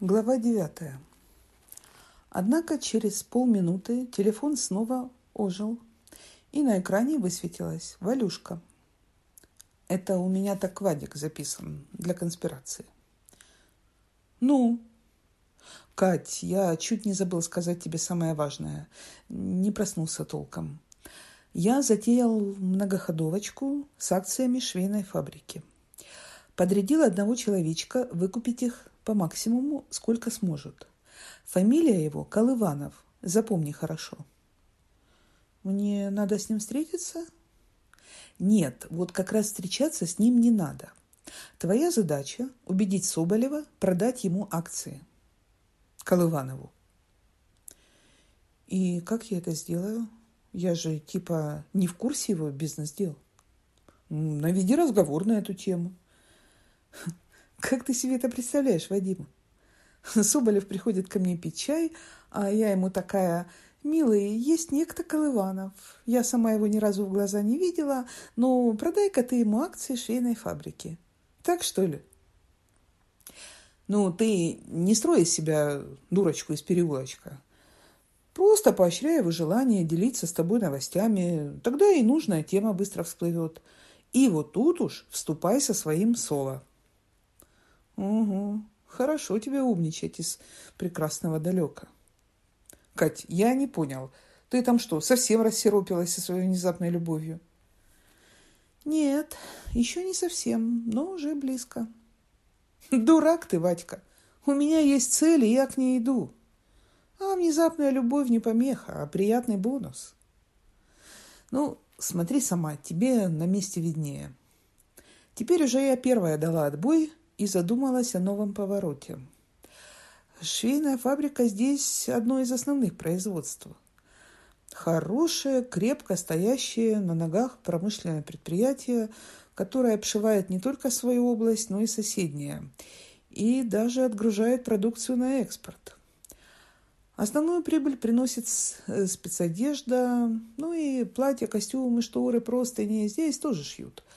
Глава девятая. Однако через полминуты телефон снова ожил, и на экране высветилась Валюшка. Это у меня так Вадик записан для конспирации. Ну, Кать, я чуть не забыл сказать тебе самое важное. Не проснулся толком. Я затеял многоходовочку с акциями швейной фабрики. Подрядил одного человечка выкупить их по максимуму, сколько сможет. Фамилия его Колыванов. Запомни хорошо. Мне надо с ним встретиться? Нет, вот как раз встречаться с ним не надо. Твоя задача – убедить Соболева продать ему акции. Колыванову. И как я это сделаю? Я же типа не в курсе его бизнес-дел. Наведи разговор на эту тему. Как ты себе это представляешь, Вадим? Соболев приходит ко мне пить чай, а я ему такая, «Милый, есть некто Колыванов. Я сама его ни разу в глаза не видела, но продай-ка ты ему акции швейной фабрики. Так, что ли?» «Ну, ты не строй из себя дурочку из переулочка. Просто поощряй его желание делиться с тобой новостями. Тогда и нужная тема быстро всплывет. И вот тут уж вступай со своим соло». Угу. Хорошо тебе умничать из прекрасного далека. Кать, я не понял. Ты там что, совсем рассеропилась со своей внезапной любовью? Нет, еще не совсем, но уже близко. Дурак ты, Вадька. У меня есть цель, и я к ней иду. А внезапная любовь не помеха, а приятный бонус. Ну, смотри сама, тебе на месте виднее. Теперь уже я первая дала отбой – и задумалась о новом повороте. Швейная фабрика здесь одно из основных производств. Хорошее, крепко стоящее на ногах промышленное предприятие, которое обшивает не только свою область, но и соседние, и даже отгружает продукцию на экспорт. Основную прибыль приносит э, спецодежда, ну и платья, костюмы, шторы, простыни здесь тоже шьют –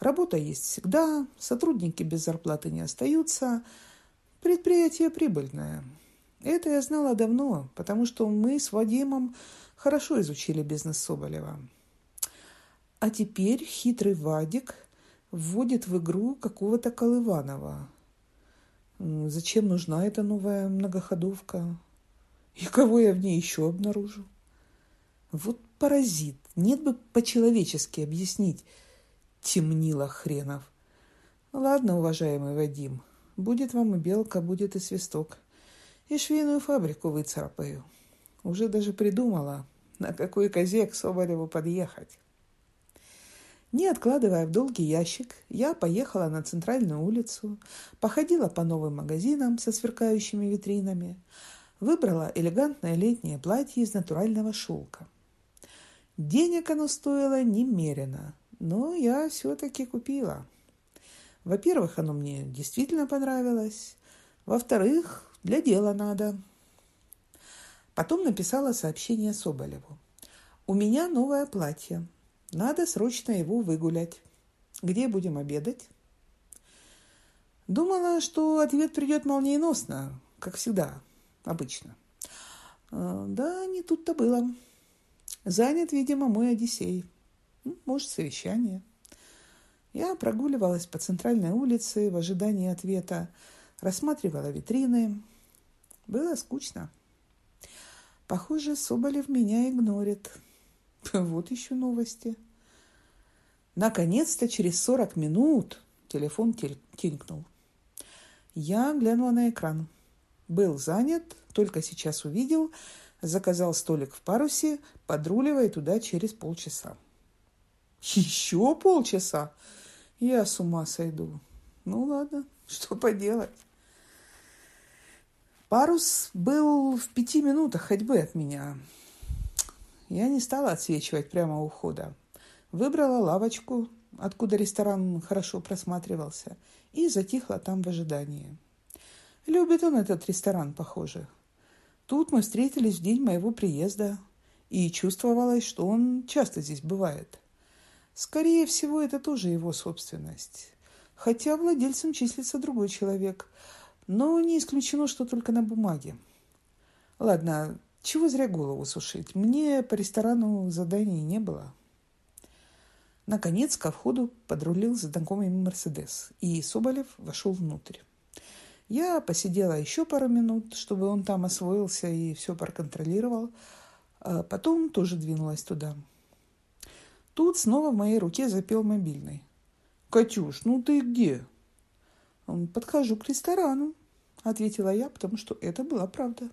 Работа есть всегда, сотрудники без зарплаты не остаются, предприятие прибыльное. Это я знала давно, потому что мы с Вадимом хорошо изучили бизнес Соболева. А теперь хитрый Вадик вводит в игру какого-то Колыванова. Зачем нужна эта новая многоходовка? И кого я в ней еще обнаружу? Вот паразит. Нет бы по-человечески объяснить, темнило хренов. Ладно, уважаемый Вадим, будет вам и белка, будет и свисток. И швейную фабрику выцарапаю. Уже даже придумала, на какой козе к Соболеву подъехать. Не откладывая в долгий ящик, я поехала на центральную улицу, походила по новым магазинам со сверкающими витринами, выбрала элегантное летнее платье из натурального шелка. Денег оно стоило немерено, но я все-таки купила. Во-первых, оно мне действительно понравилось. Во-вторых, для дела надо. Потом написала сообщение Соболеву. «У меня новое платье. Надо срочно его выгулять. Где будем обедать?» Думала, что ответ придет молниеносно, как всегда, обычно. А, да, не тут-то было. Занят, видимо, мой Одиссей. Может, совещание. Я прогуливалась по центральной улице в ожидании ответа, рассматривала витрины. Было скучно. Похоже, Соболев меня игнорит. Вот еще новости. Наконец-то через сорок минут телефон тинкнул. Я глянула на экран. Был занят, только сейчас увидел, заказал столик в парусе, подруливая туда через полчаса. Еще полчаса? Я с ума сойду. Ну ладно, что поделать. Парус был в пяти минутах ходьбы от меня. Я не стала отсвечивать прямо у входа. Выбрала лавочку, откуда ресторан хорошо просматривался, и затихла там в ожидании. Любит он этот ресторан, похоже. Тут мы встретились в день моего приезда, и чувствовалось, что он часто здесь бывает – Скорее всего, это тоже его собственность. Хотя владельцем числится другой человек. Но не исключено, что только на бумаге. Ладно, чего зря голову сушить? Мне по ресторану заданий не было. Наконец ко входу подрулил знакомый Мерседес, и Соболев вошел внутрь. Я посидела еще пару минут, чтобы он там освоился и все проконтролировал, а потом тоже двинулась туда. Тут снова в моей руке запел мобильный. «Катюш, ну ты где?» «Подхожу к ресторану», — ответила я, потому что это была правда.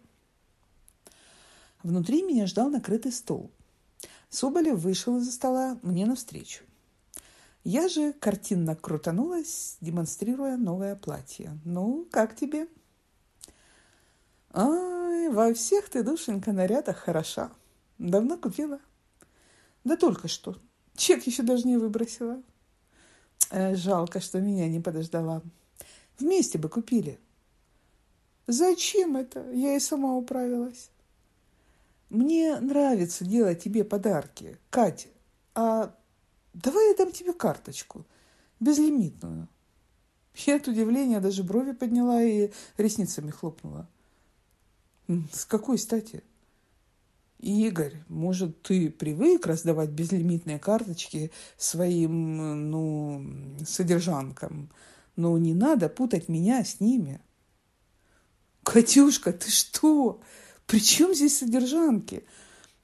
Внутри меня ждал накрытый стол. Соболев вышел из-за стола мне навстречу. Я же картинно крутанулась, демонстрируя новое платье. «Ну, как тебе?» «Ай, во всех ты, душенька, нарядах хороша. Давно купила?» «Да только что. Чек еще даже не выбросила». Э, «Жалко, что меня не подождала. Вместе бы купили». «Зачем это? Я и сама управилась». Мне нравится делать тебе подарки, Катя. А давай я дам тебе карточку, безлимитную. Я от удивления даже брови подняла и ресницами хлопнула. С какой стати? Игорь, может, ты привык раздавать безлимитные карточки своим, ну, содержанкам, но не надо путать меня с ними. Катюшка, ты что? При чем здесь содержанки?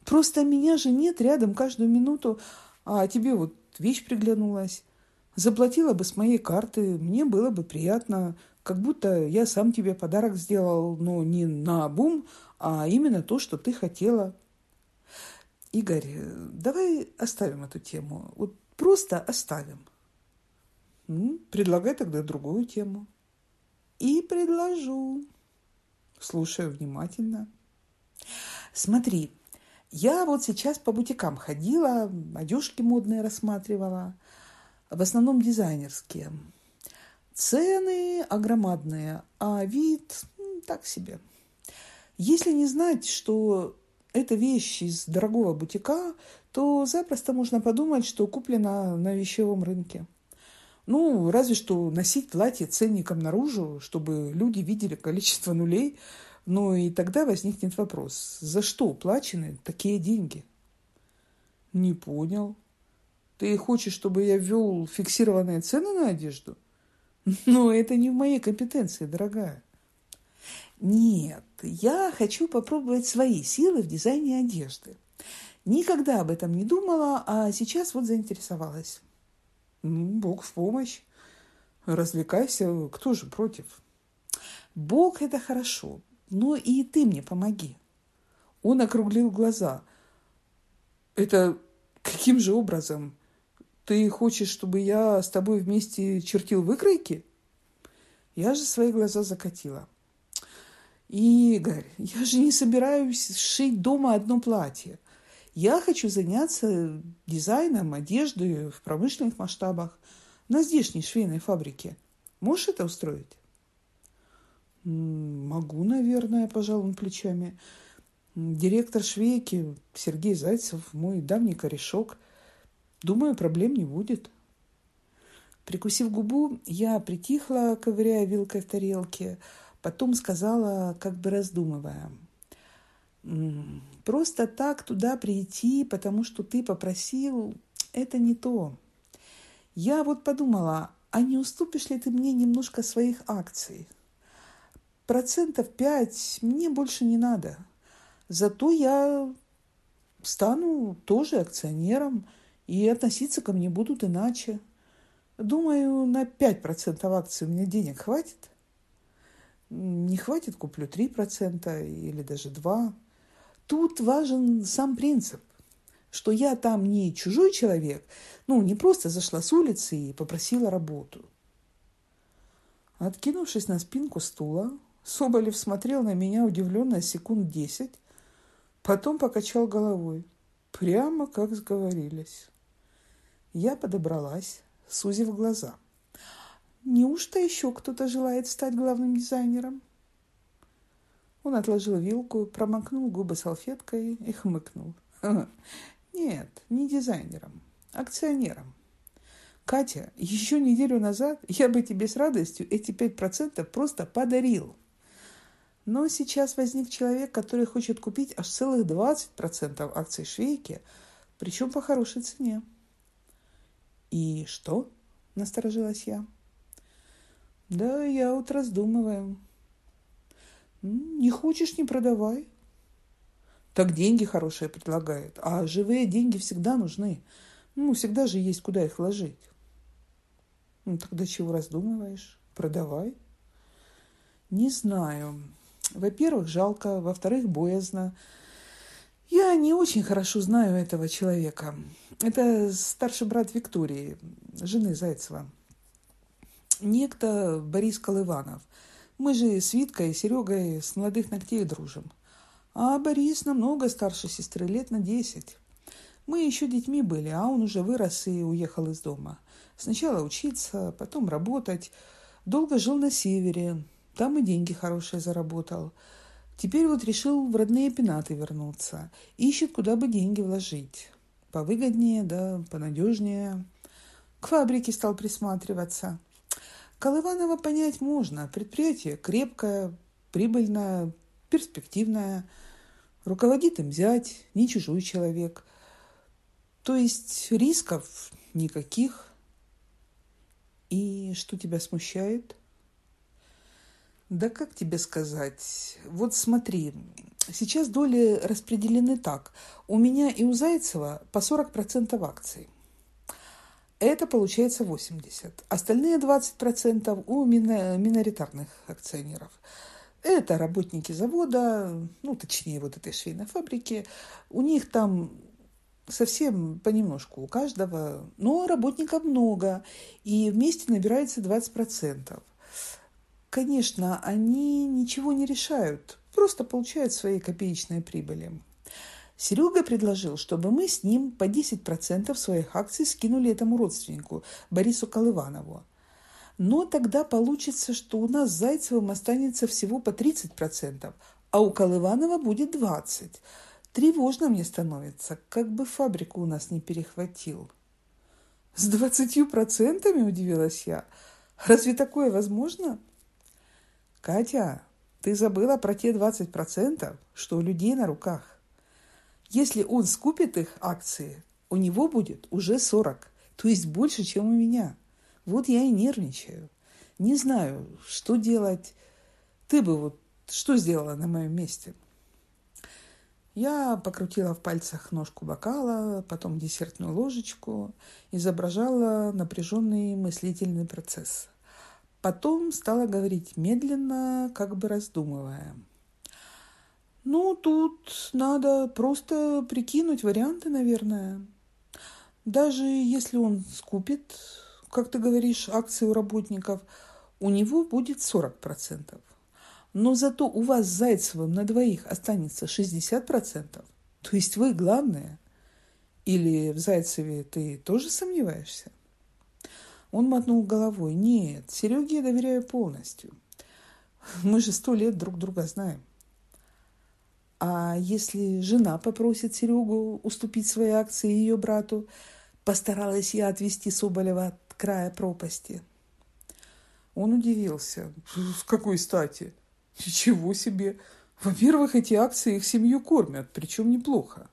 Просто меня же нет рядом каждую минуту, а тебе вот вещь приглянулась. Заплатила бы с моей карты, мне было бы приятно, как будто я сам тебе подарок сделал, но не на бум, а именно то, что ты хотела. Игорь, давай оставим эту тему. Вот просто оставим. Ну, предлагай тогда другую тему. И предложу. Слушаю внимательно. Смотри, я вот сейчас по бутикам ходила, одежки модные рассматривала, в основном дизайнерские. Цены огромадные, а вид так себе. Если не знать, что это вещь из дорогого бутика, то запросто можно подумать, что куплена на вещевом рынке. Ну, разве что носить платье ценником наружу, чтобы люди видели количество нулей – ну и тогда возникнет вопрос, за что уплачены такие деньги? Не понял. Ты хочешь, чтобы я ввел фиксированные цены на одежду? Но это не в моей компетенции, дорогая. Нет, я хочу попробовать свои силы в дизайне одежды. Никогда об этом не думала, а сейчас вот заинтересовалась. Ну, Бог в помощь. Развлекайся, кто же против? Бог – это хорошо. Но и ты мне помоги. Он округлил глаза. Это каким же образом? Ты хочешь, чтобы я с тобой вместе чертил выкройки? Я же свои глаза закатила. Игорь, я же не собираюсь шить дома одно платье. Я хочу заняться дизайном одежды в промышленных масштабах на здешней швейной фабрике. Можешь это устроить? Могу, наверное, пожал он плечами. Директор швейки Сергей Зайцев, мой давний корешок. Думаю, проблем не будет. Прикусив губу, я притихла, ковыряя вилкой в тарелке, потом сказала, как бы раздумывая. Просто так туда прийти, потому что ты попросил, это не то. Я вот подумала, а не уступишь ли ты мне немножко своих акций? процентов пять мне больше не надо. Зато я стану тоже акционером, и относиться ко мне будут иначе. Думаю, на пять процентов акций у меня денег хватит. Не хватит, куплю три процента или даже два. Тут важен сам принцип, что я там не чужой человек, ну, не просто зашла с улицы и попросила работу. Откинувшись на спинку стула, Соболев смотрел на меня удивленно секунд десять, потом покачал головой, прямо как сговорились. Я подобралась, сузив глаза. Неужто еще кто-то желает стать главным дизайнером? Он отложил вилку, промокнул губы салфеткой и хмыкнул. Нет, не дизайнером, акционером. Катя, еще неделю назад я бы тебе с радостью эти 5% просто подарил. Но сейчас возник человек, который хочет купить аж целых 20% акций Швейки, причем по хорошей цене. «И что?» – насторожилась я. «Да я вот раздумываю». «Не хочешь – не продавай». Так деньги хорошие предлагает, а живые деньги всегда нужны. Ну, всегда же есть куда их вложить. Ну, тогда чего раздумываешь? Продавай. Не знаю. Во-первых, жалко. Во-вторых, боязно. Я не очень хорошо знаю этого человека. Это старший брат Виктории, жены Зайцева. Некто Борис Колыванов. Мы же с Виткой и Серегой с молодых ногтей дружим. А Борис намного старше сестры, лет на десять. Мы еще детьми были, а он уже вырос и уехал из дома. Сначала учиться, потом работать. Долго жил на севере, там и деньги хорошие заработал. Теперь вот решил в родные пенаты вернуться. Ищет, куда бы деньги вложить. Повыгоднее, да, понадежнее. К фабрике стал присматриваться. Колыванова понять можно. Предприятие крепкое, прибыльное, перспективная, руководит им взять, не чужой человек. То есть рисков никаких. И что тебя смущает? Да как тебе сказать? Вот смотри, сейчас доли распределены так. У меня и у Зайцева по 40% акций. Это получается 80. Остальные 20% у миноритарных акционеров. Это работники завода, ну, точнее, вот этой швейной фабрики. У них там совсем понемножку у каждого, но работников много, и вместе набирается 20%. Конечно, они ничего не решают, просто получают свои копеечные прибыли. Серега предложил, чтобы мы с ним по 10% своих акций скинули этому родственнику, Борису Колыванову. Но тогда получится, что у нас с Зайцевым останется всего по 30%, а у Колыванова будет 20%. Тревожно мне становится, как бы фабрику у нас не перехватил. С двадцатью процентами, удивилась я. Разве такое возможно? Катя, ты забыла про те 20%, что у людей на руках. Если он скупит их акции, у него будет уже 40, то есть больше, чем у меня. Вот я и нервничаю. Не знаю, что делать. Ты бы вот что сделала на моем месте? Я покрутила в пальцах ножку бокала, потом десертную ложечку, изображала напряженный мыслительный процесс. Потом стала говорить медленно, как бы раздумывая. Ну, тут надо просто прикинуть варианты, наверное. Даже если он скупит как ты говоришь, акции у работников, у него будет 40%. Но зато у вас с Зайцевым на двоих останется 60%. То есть вы главное. Или в Зайцеве ты тоже сомневаешься? Он мотнул головой. Нет, Сереге я доверяю полностью. Мы же сто лет друг друга знаем. А если жена попросит Серегу уступить свои акции ее брату, постаралась я отвести Соболева от края пропасти. Он удивился. С какой стати? Ничего себе. Во-первых, эти акции их семью кормят, причем неплохо.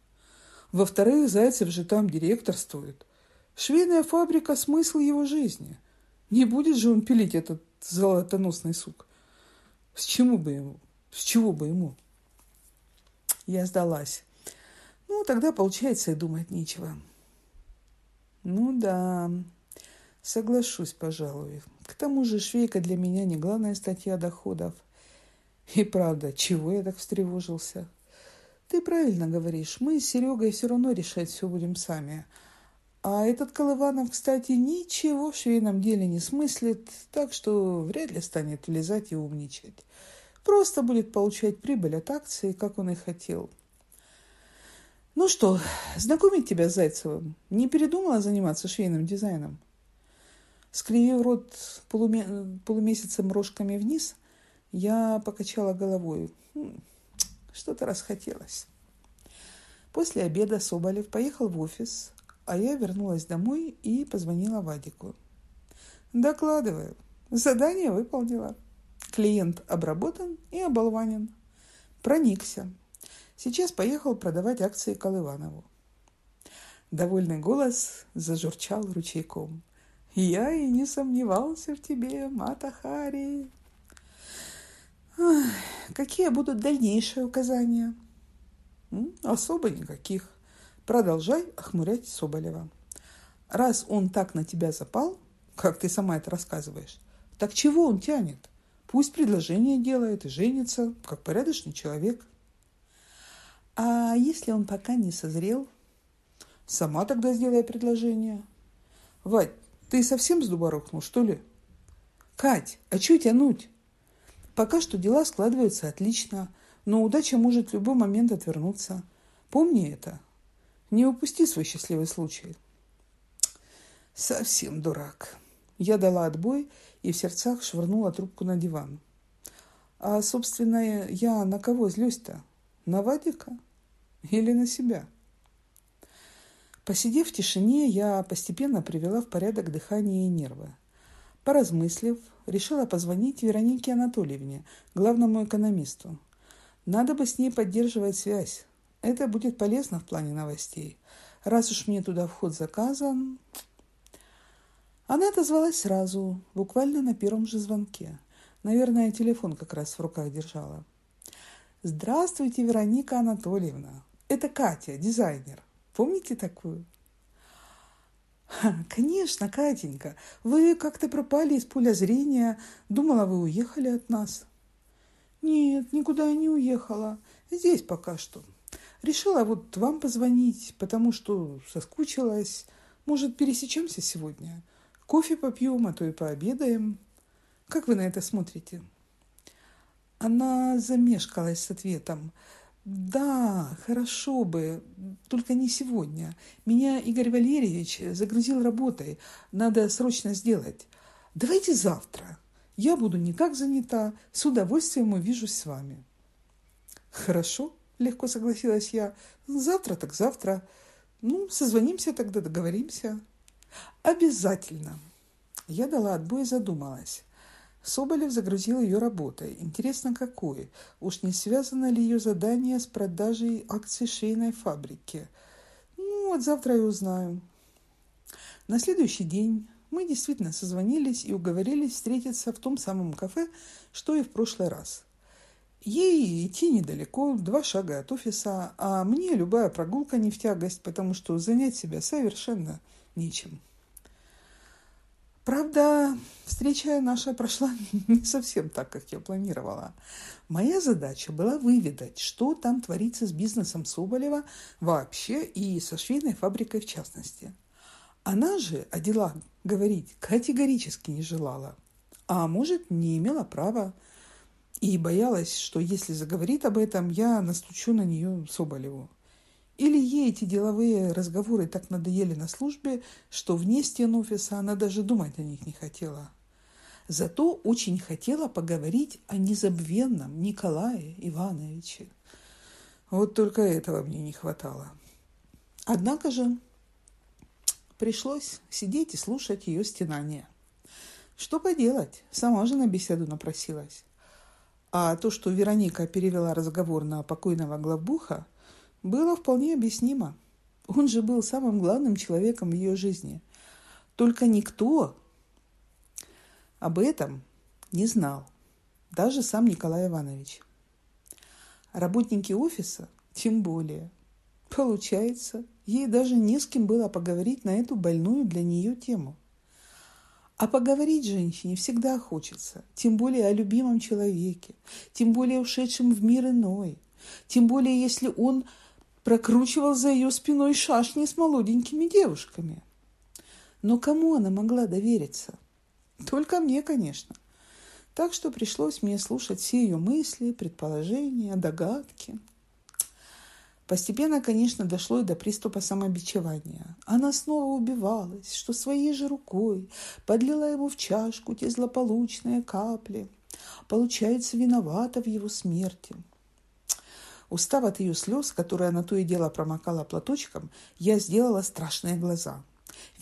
Во-вторых, Зайцев же там директорствует. Швейная фабрика – смысл его жизни. Не будет же он пилить этот золотоносный сук. С чему бы ему? С чего бы ему? Я сдалась. Ну, тогда, получается, и думать нечего. Ну да, Соглашусь, пожалуй. К тому же швейка для меня не главная статья доходов. И правда, чего я так встревожился? Ты правильно говоришь, мы с Серегой все равно решать все будем сами. А этот Колыванов, кстати, ничего в швейном деле не смыслит, так что вряд ли станет влезать и умничать. Просто будет получать прибыль от акций, как он и хотел. Ну что, знакомить тебя с Зайцевым? Не передумала заниматься швейным дизайном? Скривив рот полуме... полумесяцем рожками вниз, я покачала головой. Хм, что-то расхотелось. После обеда Соболев поехал в офис, а я вернулась домой и позвонила Вадику. Докладываю. Задание выполнила. Клиент обработан и оболванен. Проникся. Сейчас поехал продавать акции Колыванову. Довольный голос зажурчал ручейком. «Я и не сомневался в тебе, Матахари!» «Какие будут дальнейшие указания?» «Особо никаких. Продолжай охмурять Соболева. Раз он так на тебя запал, как ты сама это рассказываешь, так чего он тянет? Пусть предложение делает и женится, как порядочный человек». «А если он пока не созрел?» Сама тогда сделай предложение. Вадь, ты совсем с дуба рухнул, что ли? Кать, а что тянуть? Пока что дела складываются отлично, но удача может в любой момент отвернуться. Помни это. Не упусти свой счастливый случай. Совсем дурак. Я дала отбой и в сердцах швырнула трубку на диван. А, собственно, я на кого злюсь-то? На Вадика или на себя? Посидев в тишине, я постепенно привела в порядок дыхание и нервы. Поразмыслив, решила позвонить Веронике Анатольевне, главному экономисту. Надо бы с ней поддерживать связь. Это будет полезно в плане новостей. Раз уж мне туда вход заказан... Она отозвалась сразу, буквально на первом же звонке. Наверное, телефон как раз в руках держала. «Здравствуйте, Вероника Анатольевна. Это Катя, дизайнер. Помните такую? Конечно, Катенька. Вы как-то пропали из поля зрения. Думала, вы уехали от нас. Нет, никуда я не уехала. Здесь пока что. Решила вот вам позвонить, потому что соскучилась. Может, пересечемся сегодня? Кофе попьем, а то и пообедаем. Как вы на это смотрите? Она замешкалась с ответом. Да, хорошо бы, только не сегодня. Меня Игорь Валерьевич загрузил работой. Надо срочно сделать. Давайте завтра. Я буду не так занята. С удовольствием увижусь с вами. Хорошо, легко согласилась я. Завтра так завтра. Ну, созвонимся тогда, договоримся. Обязательно. Я дала отбой и задумалась. Соболев загрузил ее работой. Интересно, какой? Уж не связано ли ее задание с продажей акций шейной фабрики? Ну, вот завтра и узнаю. На следующий день мы действительно созвонились и уговорились встретиться в том самом кафе, что и в прошлый раз. Ей идти недалеко, два шага от офиса, а мне любая прогулка не в тягость, потому что занять себя совершенно нечем. Правда, встреча наша прошла не совсем так, как я планировала. Моя задача была выведать, что там творится с бизнесом Соболева вообще и со швейной фабрикой в частности. Она же о делах говорить категорически не желала, а может, не имела права и боялась, что если заговорит об этом, я настучу на нее Соболеву. Или ей эти деловые разговоры так надоели на службе, что вне стен офиса она даже думать о них не хотела. Зато очень хотела поговорить о незабвенном Николае Ивановиче. Вот только этого мне не хватало. Однако же пришлось сидеть и слушать ее стенания. Что поделать, сама же на беседу напросилась. А то, что Вероника перевела разговор на покойного главбуха – было вполне объяснимо. Он же был самым главным человеком в ее жизни. Только никто об этом не знал, даже сам Николай Иванович. Работники офиса тем более. Получается, ей даже не с кем было поговорить на эту больную для нее тему. А поговорить женщине всегда хочется, тем более о любимом человеке, тем более ушедшем в мир иной, тем более если он прокручивал за ее спиной шашни с молоденькими девушками. Но кому она могла довериться? Только мне, конечно. Так что пришлось мне слушать все ее мысли, предположения, догадки. Постепенно, конечно, дошло и до приступа самобичевания. Она снова убивалась, что своей же рукой подлила ему в чашку те злополучные капли. Получается, виновата в его смерти. Устав от ее слез, которые она то и дело промокала платочком, я сделала страшные глаза.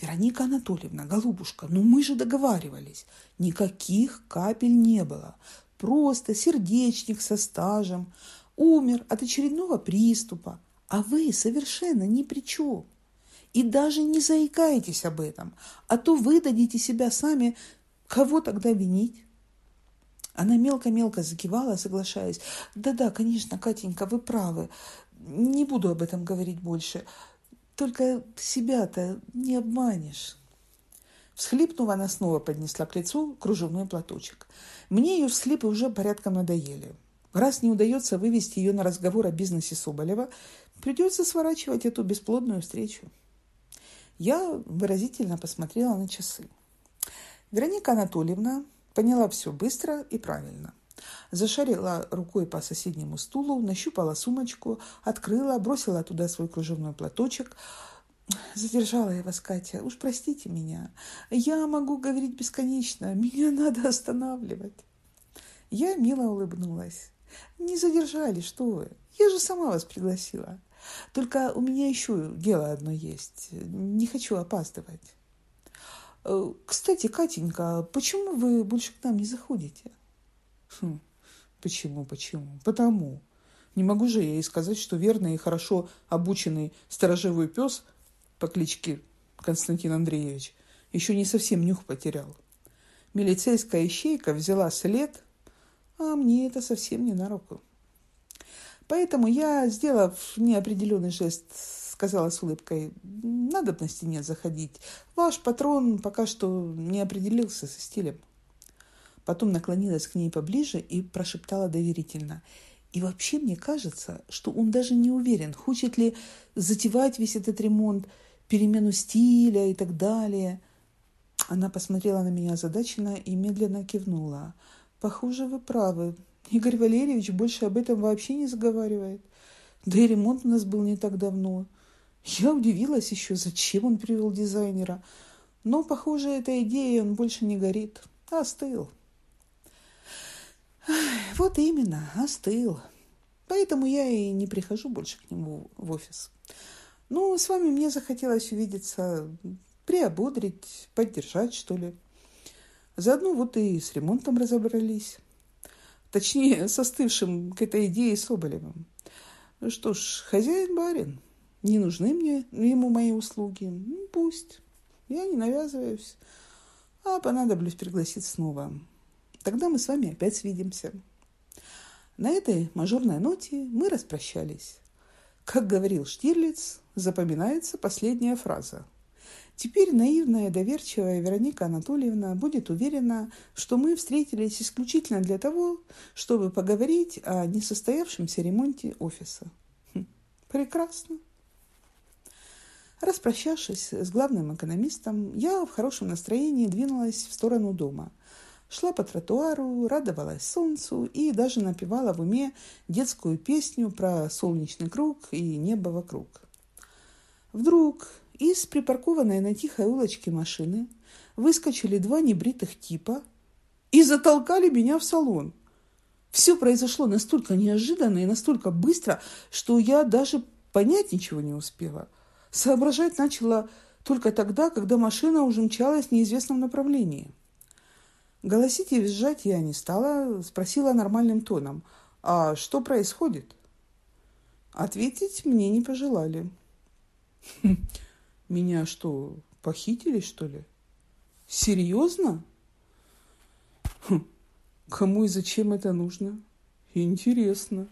«Вероника Анатольевна, голубушка, ну мы же договаривались. Никаких капель не было. Просто сердечник со стажем. Умер от очередного приступа. А вы совершенно ни при чем. И даже не заикайтесь об этом, а то вы дадите себя сами. Кого тогда винить?» Она мелко-мелко закивала, соглашаясь. «Да-да, конечно, Катенька, вы правы. Не буду об этом говорить больше. Только себя-то не обманешь». Всхлипнув, она снова поднесла к лицу кружевной платочек. Мне ее всхлипы уже порядком надоели. Раз не удается вывести ее на разговор о бизнесе Соболева, придется сворачивать эту бесплодную встречу. Я выразительно посмотрела на часы. Вероника Анатольевна Поняла все быстро и правильно. Зашарила рукой по соседнему стулу, нащупала сумочку, открыла, бросила туда свой кружевной платочек. Задержала я вас, Катя. Уж простите меня. Я могу говорить бесконечно. Меня надо останавливать. Я мило улыбнулась. Не задержали, что вы. Я же сама вас пригласила. Только у меня еще дело одно есть. Не хочу опаздывать. Э, кстати, Катенька, почему вы больше к нам не заходите? Хм, почему, почему? Потому. Не могу же я ей сказать, что верный и хорошо обученный сторожевой пес по кличке Константин Андреевич еще не совсем нюх потерял. Милицейская ищейка взяла след, а мне это совсем не на руку. Поэтому я, сделав неопределенный жест сказала с улыбкой. Надобности нет заходить. Ваш патрон пока что не определился со стилем. Потом наклонилась к ней поближе и прошептала доверительно. И вообще мне кажется, что он даже не уверен, хочет ли затевать весь этот ремонт, перемену стиля и так далее. Она посмотрела на меня озадаченно и медленно кивнула. «Похоже, вы правы. Игорь Валерьевич больше об этом вообще не заговаривает. Да и ремонт у нас был не так давно. Я удивилась еще, зачем он привел дизайнера. Но, похоже, эта идея он больше не горит. Остыл. Вот именно, остыл. Поэтому я и не прихожу больше к нему в офис. Ну, с вами мне захотелось увидеться, приободрить, поддержать, что ли. Заодно вот и с ремонтом разобрались. Точнее, с остывшим к этой идее Соболевым. Ну что ж, хозяин-барин. Не нужны мне ему мои услуги. Ну, пусть. Я не навязываюсь. А понадоблюсь пригласить снова. Тогда мы с вами опять свидимся. На этой мажорной ноте мы распрощались. Как говорил Штирлиц, запоминается последняя фраза. Теперь наивная, доверчивая Вероника Анатольевна будет уверена, что мы встретились исключительно для того, чтобы поговорить о несостоявшемся ремонте офиса. Хм, прекрасно. Распрощавшись с главным экономистом, я в хорошем настроении двинулась в сторону дома. Шла по тротуару, радовалась солнцу и даже напевала в уме детскую песню про солнечный круг и небо вокруг. Вдруг из припаркованной на тихой улочке машины выскочили два небритых типа и затолкали меня в салон. Все произошло настолько неожиданно и настолько быстро, что я даже понять ничего не успела – Соображать начала только тогда, когда машина уже мчалась в неизвестном направлении. Голосить и визжать я не стала, спросила нормальным тоном. «А что происходит?» Ответить мне не пожелали. «Хм, «Меня что, похитили, что ли? Серьезно?» хм, «Кому и зачем это нужно? Интересно».